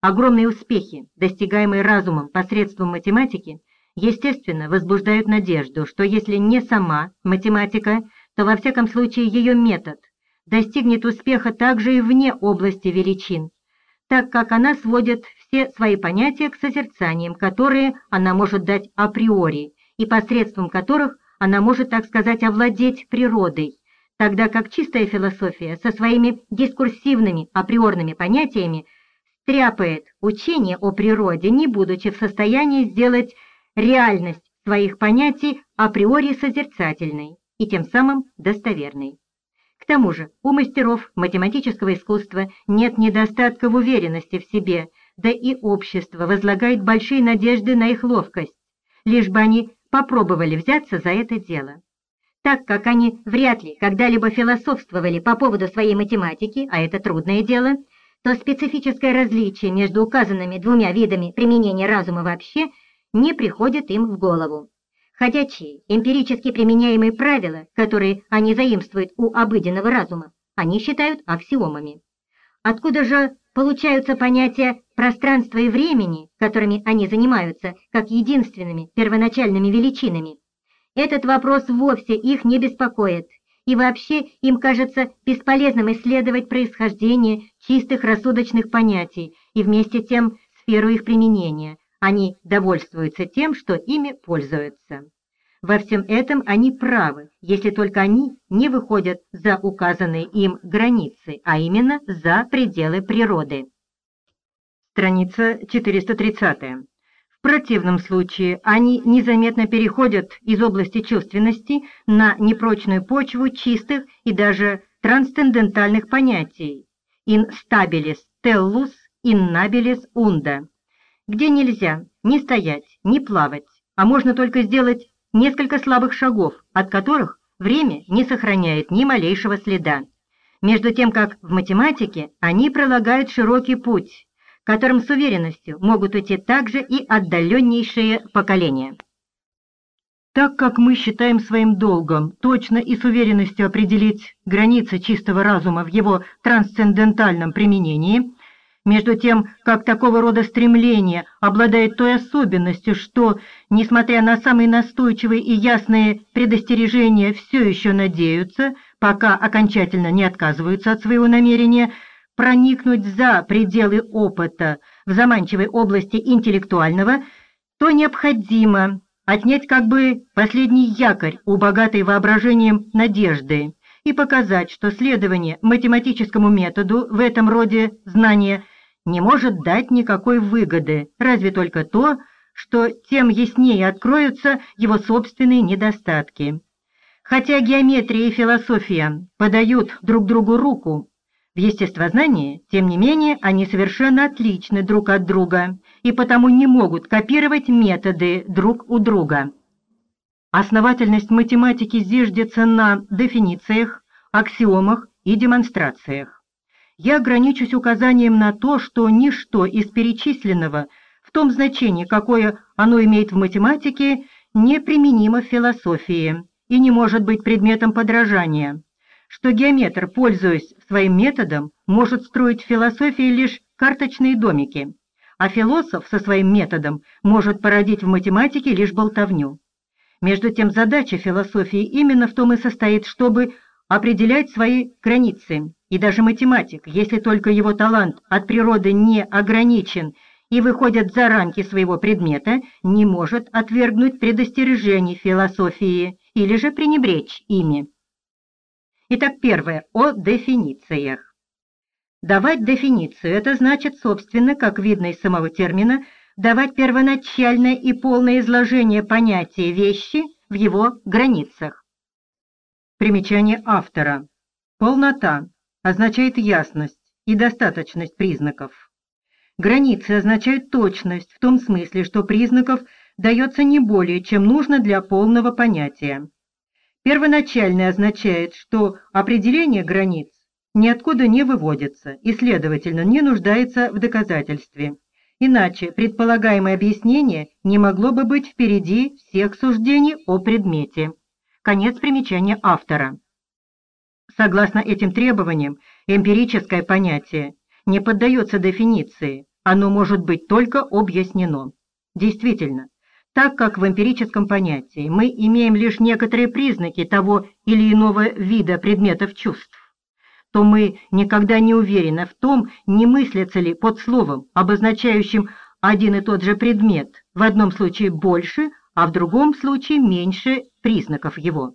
Огромные успехи, достигаемые разумом посредством математики, естественно, возбуждают надежду, что если не сама математика, то во всяком случае ее метод достигнет успеха также и вне области величин, так как она сводит все свои понятия к созерцаниям, которые она может дать априори, и посредством которых она может, так сказать, овладеть природой, тогда как чистая философия со своими дискурсивными априорными понятиями стряпает учение о природе, не будучи в состоянии сделать реальность своих понятий априори созерцательной и тем самым достоверной. К тому же у мастеров математического искусства нет недостатка в уверенности в себе, да и общество возлагает большие надежды на их ловкость, лишь бы они попробовали взяться за это дело. Так как они вряд ли когда-либо философствовали по поводу своей математики, а это трудное дело, то специфическое различие между указанными двумя видами применения разума вообще не приходит им в голову. Ходячие, эмпирически применяемые правила, которые они заимствуют у обыденного разума, они считают аксиомами. Откуда же получаются понятия пространства и времени, которыми они занимаются, как единственными первоначальными величинами? Этот вопрос вовсе их не беспокоит, и вообще им кажется бесполезным исследовать происхождение чистых рассудочных понятий и вместе тем сферу их применения – они довольствуются тем, что ими пользуются. Во всем этом они правы, если только они не выходят за указанные им границы, а именно за пределы природы. Страница 430. Противном случае они незаметно переходят из области чувственности на непрочную почву чистых и даже трансцендентальных понятий «in stabilis tellus, in nabilis unda», где нельзя ни стоять, ни плавать, а можно только сделать несколько слабых шагов, от которых время не сохраняет ни малейшего следа. Между тем, как в математике они пролагают широкий путь, которым с уверенностью могут уйти также и отдаленнейшие поколения. Так как мы считаем своим долгом точно и с уверенностью определить границы чистого разума в его трансцендентальном применении, между тем, как такого рода стремление обладает той особенностью, что, несмотря на самые настойчивые и ясные предостережения, все еще надеются, пока окончательно не отказываются от своего намерения, проникнуть за пределы опыта в заманчивой области интеллектуального, то необходимо отнять как бы последний якорь у богатой воображением надежды и показать, что следование математическому методу в этом роде знания – не может дать никакой выгоды, разве только то, что тем яснее откроются его собственные недостатки. Хотя геометрия и философия подают друг другу руку, в естествознании, тем не менее, они совершенно отличны друг от друга и потому не могут копировать методы друг у друга. Основательность математики зиждется на дефинициях, аксиомах и демонстрациях я ограничусь указанием на то, что ничто из перечисленного в том значении, какое оно имеет в математике, не применимо в философии и не может быть предметом подражания, что геометр, пользуясь своим методом, может строить в философии лишь карточные домики, а философ со своим методом может породить в математике лишь болтовню. Между тем задача философии именно в том и состоит, чтобы определять свои границы, и даже математик, если только его талант от природы не ограничен и выходит за рамки своего предмета, не может отвергнуть предостережений философии или же пренебречь ими. Итак, первое – о дефинициях. Давать дефиницию – это значит, собственно, как видно из самого термина, давать первоначальное и полное изложение понятия вещи в его границах. Примечание автора. Полнота означает ясность и достаточность признаков. Границы означают точность в том смысле, что признаков дается не более, чем нужно для полного понятия. Первоначальное означает, что определение границ ниоткуда не выводится и, следовательно, не нуждается в доказательстве. Иначе предполагаемое объяснение не могло бы быть впереди всех суждений о предмете. Конец примечания автора. Согласно этим требованиям, эмпирическое понятие не поддается дефиниции, оно может быть только объяснено. Действительно, так как в эмпирическом понятии мы имеем лишь некоторые признаки того или иного вида предметов чувств, то мы никогда не уверены в том, не мыслится ли под словом, обозначающим один и тот же предмет, в одном случае больше, а в другом случае меньше признаков его.